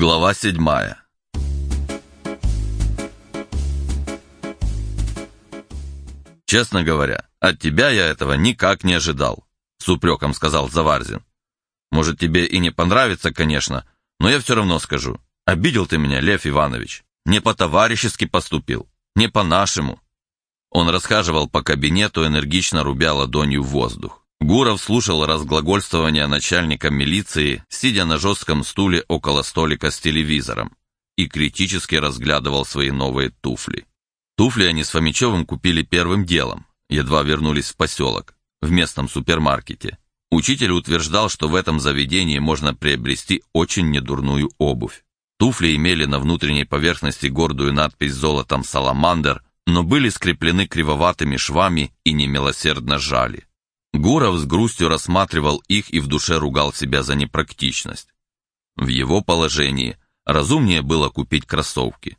Глава седьмая. «Честно говоря, от тебя я этого никак не ожидал», — с упреком сказал Заварзин. «Может, тебе и не понравится, конечно, но я все равно скажу. Обидел ты меня, Лев Иванович. Не по-товарищески поступил, не по-нашему». Он расхаживал по кабинету, энергично рубя ладонью в воздух. Гуров слушал разглагольствование начальника милиции, сидя на жестком стуле около столика с телевизором, и критически разглядывал свои новые туфли. Туфли они с Фомичевым купили первым делом, едва вернулись в поселок, в местном супермаркете. Учитель утверждал, что в этом заведении можно приобрести очень недурную обувь. Туфли имели на внутренней поверхности гордую надпись золотом «Саламандр», но были скреплены кривоватыми швами и немилосердно жали. Гуров с грустью рассматривал их и в душе ругал себя за непрактичность. В его положении разумнее было купить кроссовки.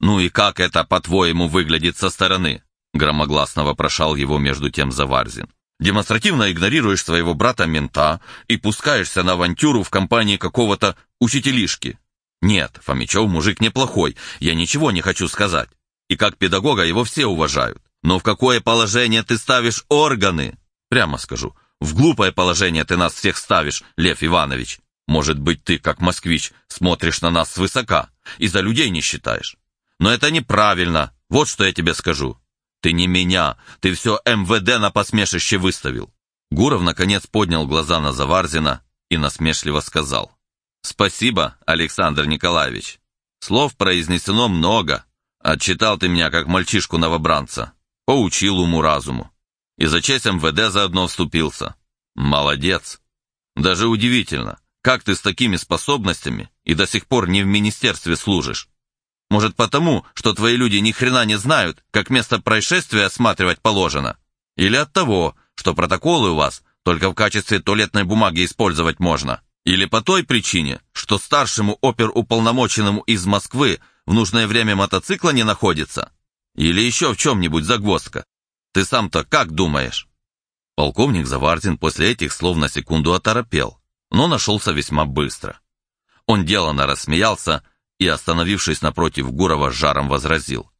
«Ну и как это, по-твоему, выглядит со стороны?» громогласно вопрошал его между тем Заварзин. «Демонстративно игнорируешь своего брата-мента и пускаешься на авантюру в компании какого-то учителишки. Нет, Фомичев мужик неплохой, я ничего не хочу сказать. И как педагога его все уважают. Но в какое положение ты ставишь органы? Прямо скажу, в глупое положение ты нас всех ставишь, Лев Иванович. Может быть, ты, как москвич, смотришь на нас свысока и за людей не считаешь. Но это неправильно, вот что я тебе скажу. Ты не меня, ты все МВД на посмешище выставил. Гуров, наконец, поднял глаза на Заварзина и насмешливо сказал. «Спасибо, Александр Николаевич. Слов произнесено много. Отчитал ты меня, как мальчишку-новобранца. Поучил уму-разуму. И за честь МВД заодно вступился. Молодец. Даже удивительно, как ты с такими способностями и до сих пор не в министерстве служишь. Может потому, что твои люди ни хрена не знают, как место происшествия осматривать положено? Или от того, что протоколы у вас только в качестве туалетной бумаги использовать можно? Или по той причине, что старшему оперуполномоченному из Москвы в нужное время мотоцикла не находится? Или еще в чем-нибудь загвоздка? Ты сам-то как думаешь?» Полковник Завардин после этих слов на секунду оторопел, но нашелся весьма быстро. Он деланно рассмеялся и, остановившись напротив Гурова, жаром возразил.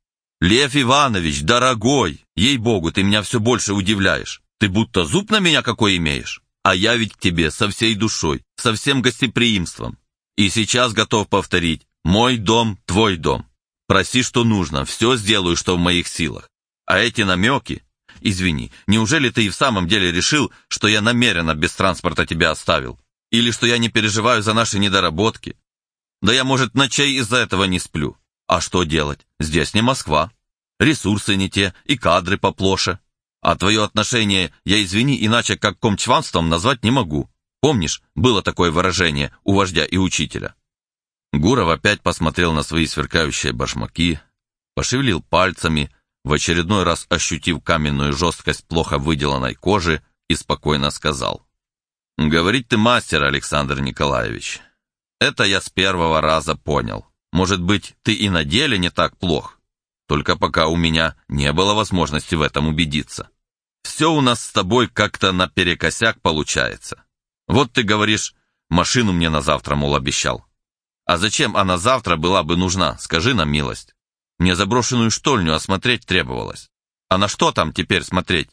«Лев Иванович, дорогой, ей-богу, ты меня все больше удивляешь. Ты будто зуб на меня какой имеешь, а я ведь к тебе со всей душой, со всем гостеприимством. И сейчас готов повторить, мой дом, твой дом. Проси, что нужно, все сделаю, что в моих силах. А эти намеки... Извини, неужели ты и в самом деле решил, что я намеренно без транспорта тебя оставил? Или что я не переживаю за наши недоработки? Да я, может, ночей из-за этого не сплю. А что делать? Здесь не Москва. Ресурсы не те, и кадры поплоше. А твое отношение я, извини, иначе как комчванством назвать не могу. Помнишь, было такое выражение у вождя и учителя? Гуров опять посмотрел на свои сверкающие башмаки, пошевелил пальцами, в очередной раз ощутив каменную жесткость плохо выделанной кожи, и спокойно сказал. «Говорить ты мастер, Александр Николаевич. Это я с первого раза понял. Может быть, ты и на деле не так плох. Только пока у меня не было возможности в этом убедиться. Все у нас с тобой как-то наперекосяк получается. Вот ты говоришь, машину мне на завтра, мол, обещал. А зачем она завтра была бы нужна, скажи нам милость. Мне заброшенную штольню осмотреть требовалось. А на что там теперь смотреть?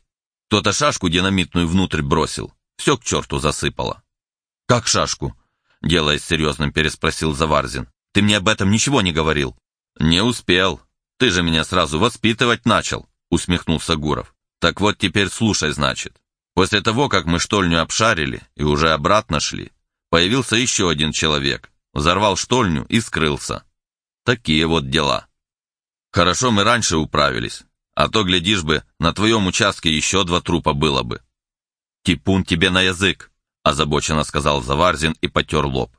Кто-то шашку динамитную внутрь бросил. Все к черту засыпало. Как шашку? Делаясь серьезным, переспросил Заварзин. Ты мне об этом ничего не говорил. Не успел. Ты же меня сразу воспитывать начал, усмехнулся Гуров. Так вот теперь слушай, значит. После того, как мы штольню обшарили и уже обратно шли, появился еще один человек, взорвал штольню и скрылся. Такие вот дела. Хорошо мы раньше управились, а то, глядишь бы, на твоем участке еще два трупа было бы. Типун тебе на язык, озабоченно сказал Заварзин и потер лоб.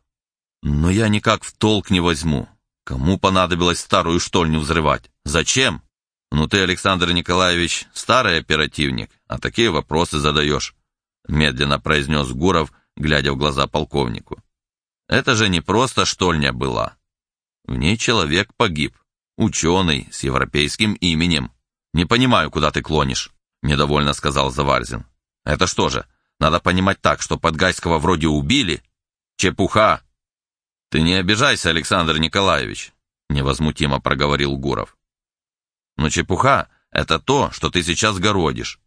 Но я никак в толк не возьму. Кому понадобилось старую штольню взрывать? Зачем? Ну ты, Александр Николаевич, старый оперативник, а такие вопросы задаешь, медленно произнес Гуров, глядя в глаза полковнику. Это же не просто штольня была. В ней человек погиб. Ученый, с европейским именем. Не понимаю, куда ты клонишь, недовольно сказал Заварзин. Это что же, надо понимать так, что Подгайского вроде убили? Чепуха. «Ты не обижайся, Александр Николаевич», — невозмутимо проговорил Гуров. «Но чепуха — это то, что ты сейчас городишь.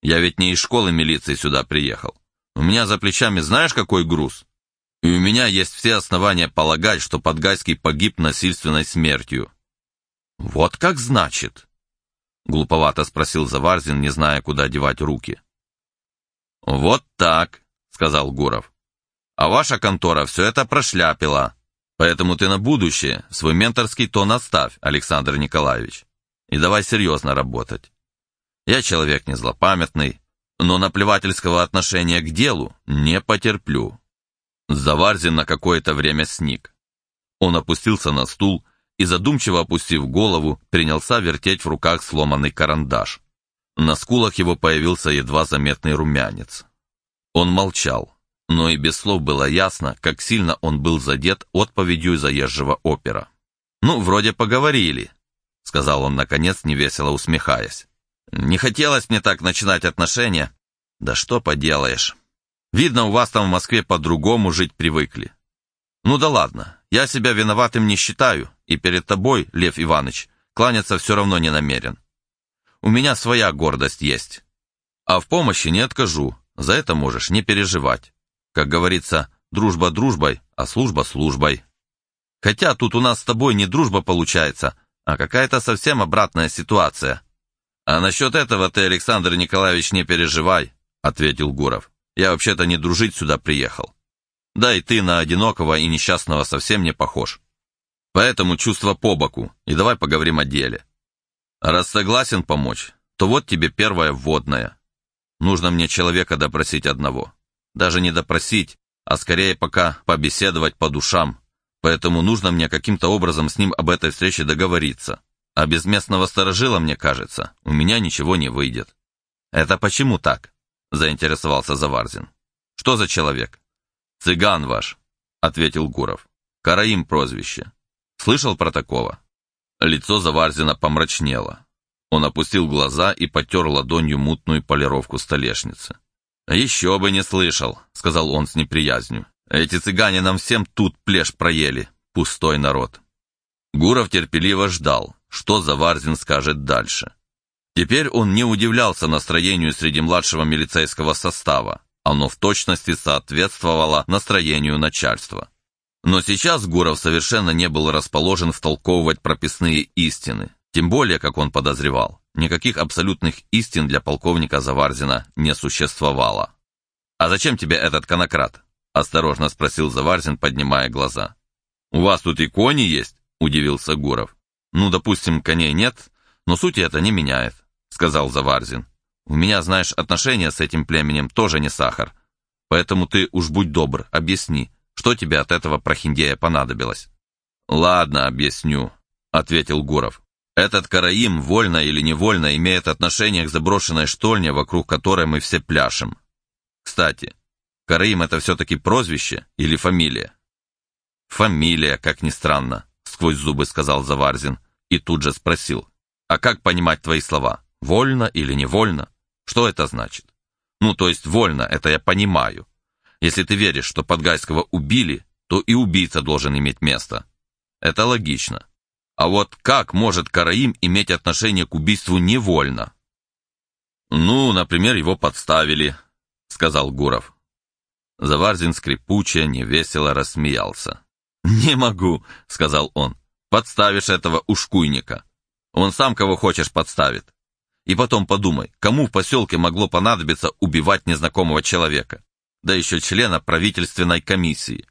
Я ведь не из школы милиции сюда приехал. У меня за плечами знаешь, какой груз? И у меня есть все основания полагать, что Подгайский погиб насильственной смертью». «Вот как значит?» — глуповато спросил Заварзин, не зная, куда девать руки. «Вот так», — сказал Гуров. «А ваша контора все это прошляпила. Поэтому ты на будущее свой менторский тон оставь, Александр Николаевич, и давай серьезно работать. Я человек не злопамятный, но наплевательского отношения к делу не потерплю». Заварзин на какое-то время сник. Он опустился на стул и, задумчиво опустив голову, принялся вертеть в руках сломанный карандаш. На скулах его появился едва заметный румянец. Он молчал, но и без слов было ясно, как сильно он был задет отповедью заезжего опера. «Ну, вроде поговорили», — сказал он, наконец, невесело усмехаясь. «Не хотелось мне так начинать отношения. Да что поделаешь. Видно, у вас там в Москве по-другому жить привыкли. Ну да ладно, я себя виноватым не считаю, и перед тобой, Лев Иванович, кланяться все равно не намерен. У меня своя гордость есть. А в помощи не откажу, за это можешь не переживать. Как говорится, дружба дружбой, а служба службой. Хотя тут у нас с тобой не дружба получается, а какая-то совсем обратная ситуация. А насчет этого ты, Александр Николаевич, не переживай, ответил Гуров. Я вообще-то не дружить сюда приехал. Да и ты на одинокого и несчастного совсем не похож. Поэтому чувство по боку, и давай поговорим о деле. Раз согласен помочь, то вот тебе первое вводное. Нужно мне человека допросить одного. Даже не допросить, а скорее пока побеседовать по душам. Поэтому нужно мне каким-то образом с ним об этой встрече договориться. А без местного сторожила, мне кажется, у меня ничего не выйдет. Это почему так? Заинтересовался Заварзин. Что за человек? Цыган ваш, ответил Гуров. Караим прозвище. Слышал про такого? Лицо Заварзина помрачнело. Он опустил глаза и потер ладонью мутную полировку столешницы. «Еще бы не слышал», — сказал он с неприязнью. «Эти цыгане нам всем тут плешь проели, пустой народ». Гуров терпеливо ждал, что Заварзин скажет дальше. Теперь он не удивлялся настроению среди младшего милицейского состава. Оно в точности соответствовало настроению начальства. Но сейчас Гуров совершенно не был расположен втолковывать прописные истины. Тем более, как он подозревал, никаких абсолютных истин для полковника Заварзина не существовало. «А зачем тебе этот конократ?» – осторожно спросил Заварзин, поднимая глаза. «У вас тут и кони есть?» – удивился Гуров. «Ну, допустим, коней нет, но суть это не меняет», – сказал Заварзин. «У меня, знаешь, отношения с этим племенем тоже не сахар. Поэтому ты уж будь добр, объясни, что тебе от этого прохиндея понадобилось?» «Ладно, объясню», — ответил Гуров. «Этот караим, вольно или невольно, имеет отношение к заброшенной штольне, вокруг которой мы все пляшем. Кстати, караим — это все-таки прозвище или фамилия?» «Фамилия, как ни странно», — сквозь зубы сказал Заварзин и тут же спросил. «А как понимать твои слова? Вольно или невольно? Что это значит?» «Ну, то есть вольно, это я понимаю. Если ты веришь, что Подгайского убили, то и убийца должен иметь место. Это логично. А вот как может Караим иметь отношение к убийству невольно? «Ну, например, его подставили», — сказал Гуров. Заварзин скрипуче, невесело рассмеялся. «Не могу», — сказал он. «Подставишь этого ушкуйника. Он сам кого хочешь подставит. И потом подумай, кому в поселке могло понадобиться убивать незнакомого человека? Да еще члена правительственной комиссии.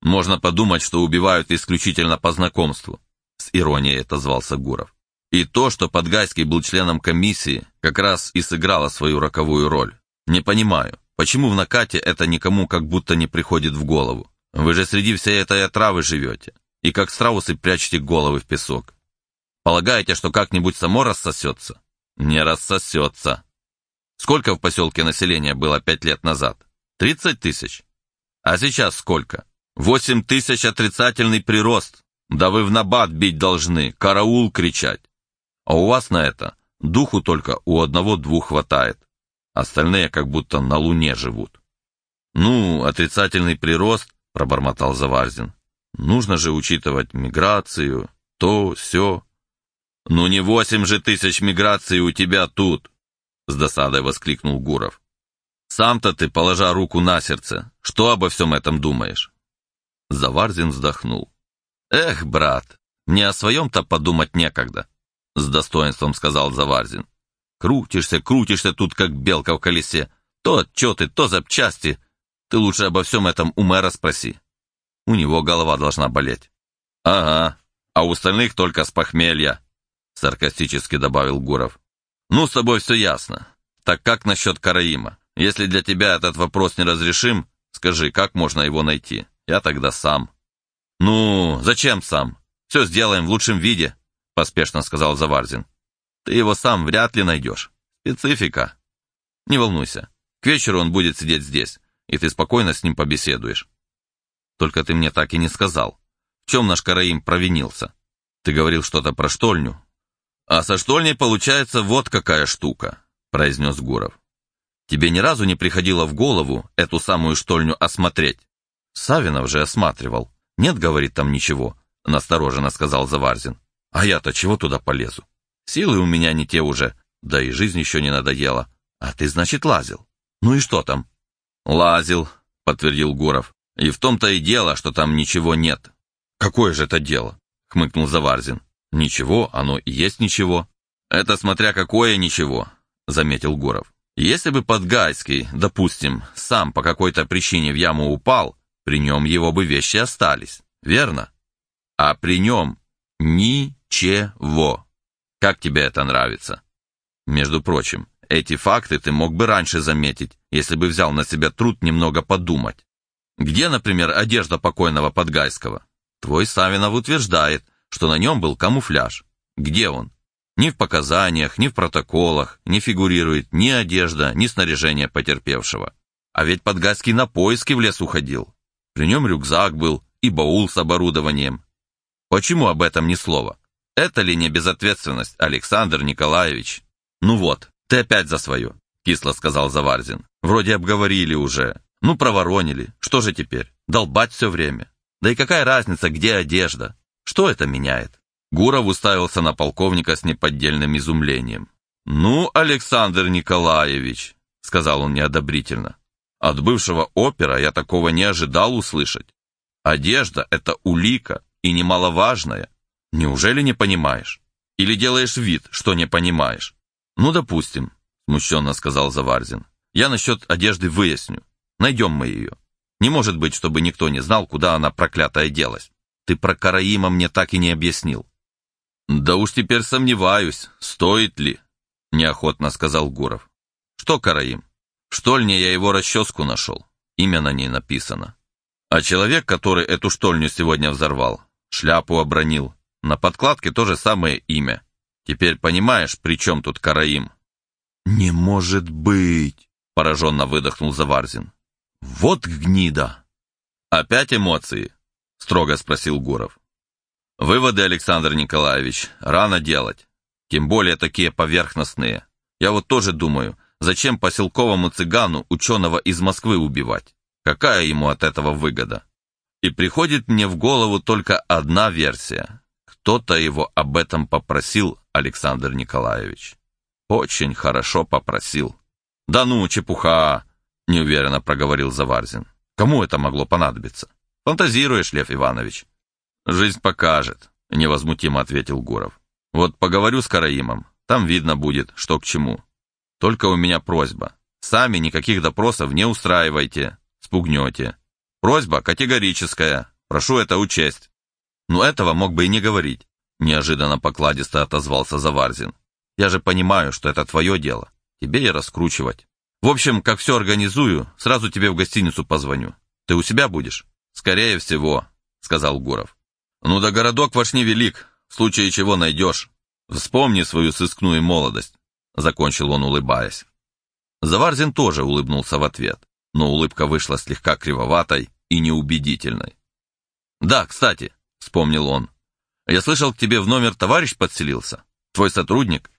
Можно подумать, что убивают исключительно по знакомству, с иронией отозвался Гуров. И то, что Подгайский был членом комиссии, как раз и сыграло свою роковую роль. Не понимаю, почему в накате это никому как будто не приходит в голову? Вы же среди всей этой отравы живете, и как страусы прячете головы в песок. Полагаете, что как-нибудь само рассосется? Не рассосется. Сколько в поселке населения было пять лет назад? Тридцать тысяч. А сейчас сколько? Восемь тысяч отрицательный прирост. Да вы в набат бить должны, караул кричать. А у вас на это духу только у одного-двух хватает. Остальные как будто на луне живут. Ну, отрицательный прирост пробормотал Заварзин. Нужно же учитывать миграцию, то, все. Ну не восемь же тысяч миграций у тебя тут, с досадой воскликнул Гуров. Сам-то ты, положа руку на сердце, что обо всем этом думаешь? Заварзин вздохнул. Эх, брат, мне о своем-то подумать некогда, с достоинством сказал Заварзин. Крутишься, крутишься тут, как белка в колесе. То отчеты, то запчасти. Ты лучше обо всем этом у мэра спроси. У него голова должна болеть. Ага, а у остальных только с похмелья, саркастически добавил Гуров. Ну, с тобой все ясно. Так как насчет Караима? Если для тебя этот вопрос не разрешим, скажи, как можно его найти? Я тогда сам. Ну, зачем сам? Все сделаем в лучшем виде, поспешно сказал Заварзин. Ты его сам вряд ли найдешь. Специфика. Не волнуйся. К вечеру он будет сидеть здесь, и ты спокойно с ним побеседуешь. Только ты мне так и не сказал. В чем наш Караим провинился? Ты говорил что-то про штольню. А со штольней получается вот какая штука, произнес Гуров. Тебе ни разу не приходило в голову эту самую штольню осмотреть? Савинов же осматривал. Нет, говорит, там ничего, настороженно сказал Заварзин. А я-то чего туда полезу? Силы у меня не те уже, да и жизнь еще не надоела. А ты, значит, лазил. Ну и что там? Лазил, подтвердил Гуров. И в том-то и дело, что там ничего нет. Какое же это дело? Хмыкнул Заварзин. Ничего, оно и есть ничего. Это смотря какое ничего, заметил Гуров. Если бы Подгайский, допустим, сам по какой-то причине в яму упал, при нем его бы вещи остались, верно? А при нем ничего. Как тебе это нравится? Между прочим, эти факты ты мог бы раньше заметить, если бы взял на себя труд немного подумать. Где, например, одежда покойного Подгайского? Твой Савинов утверждает, что на нем был камуфляж. Где он? Ни в показаниях, ни в протоколах не фигурирует ни одежда, ни снаряжение потерпевшего. А ведь Подгайский на поиски в лес уходил. При нем рюкзак был и баул с оборудованием. Почему об этом ни слова? Это ли не безответственность, Александр Николаевич? Ну вот, ты опять за свое, кисло сказал Заварзин. Вроде обговорили уже. Ну, проворонили. Что же теперь? Долбать все время. Да и какая разница, где одежда? Что это меняет? Гуров уставился на полковника с неподдельным изумлением. «Ну, Александр Николаевич», — сказал он неодобрительно, «от бывшего опера я такого не ожидал услышать. Одежда — это улика, и немаловажная. Неужели не понимаешь? Или делаешь вид, что не понимаешь? Ну, допустим, смущенно сказал Заварзин. Я насчет одежды выясню. Найдем мы ее. Не может быть, чтобы никто не знал, куда она проклятая делась. Ты про Караима мне так и не объяснил. Да уж теперь сомневаюсь, стоит ли, неохотно сказал Гуров. Что Караим? В штольне я его расческу нашел. Имя на ней написано. А человек, который эту штольню сегодня взорвал, шляпу обронил, на подкладке то же самое имя. Теперь понимаешь, при чем тут Караим?» «Не может быть!» — пораженно выдохнул Заварзин. «Вот гнида!» «Опять эмоции?» — строго спросил Гуров. «Выводы, Александр Николаевич, рано делать. Тем более такие поверхностные. Я вот тоже думаю, зачем поселковому цыгану ученого из Москвы убивать? Какая ему от этого выгода? И приходит мне в голову только одна версия. Кто-то его об этом попросил, Александр Николаевич. Очень хорошо попросил. Да ну, чепуха, неуверенно проговорил Заварзин. Кому это могло понадобиться? Фантазируешь, Лев Иванович? Жизнь покажет, невозмутимо ответил Гуров. Вот поговорю с Караимом, там видно будет, что к чему. Только у меня просьба. Сами никаких допросов не устраивайте, спугнете. Просьба категорическая, прошу это учесть. Но этого мог бы и не говорить. Неожиданно покладисто отозвался Заварзин. Я же понимаю, что это твое дело. Тебе и раскручивать. В общем, как все организую, сразу тебе в гостиницу позвоню. Ты у себя будешь? Скорее всего, сказал Гуров. Ну да городок ваш невелик, в случае чего найдешь. Вспомни свою сыскную молодость, закончил он, улыбаясь. Заварзин тоже улыбнулся в ответ, но улыбка вышла слегка кривоватой и неубедительной. Да, кстати, — вспомнил он. «Я слышал, к тебе в номер товарищ подселился. Твой сотрудник?»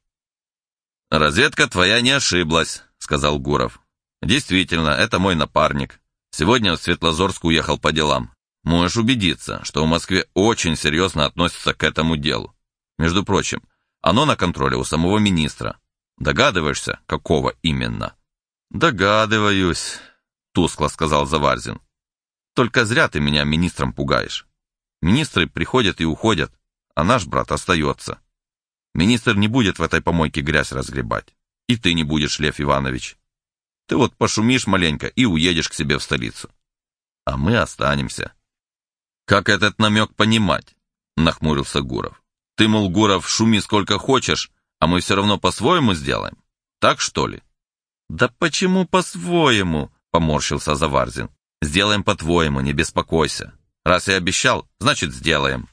«Разведка твоя не ошиблась», — сказал Гуров. «Действительно, это мой напарник. Сегодня в Светлозорск уехал по делам. Можешь убедиться, что в Москве очень серьезно относятся к этому делу. Между прочим, оно на контроле у самого министра. Догадываешься, какого именно?» «Догадываюсь», — тускло сказал Заварзин. «Только зря ты меня министром пугаешь. Министры приходят и уходят, а наш брат остается. Министр не будет в этой помойке грязь разгребать. И ты не будешь, Лев Иванович. Ты вот пошумишь маленько и уедешь к себе в столицу. А мы останемся». «Как этот намек понимать?» — нахмурился Гуров. «Ты, мол, Гуров, шуми сколько хочешь, а мы все равно по-своему сделаем? Так что ли?» «Да почему по-своему?» — поморщился Заварзин. «Сделаем по-твоему, не беспокойся. Раз я обещал, значит, сделаем».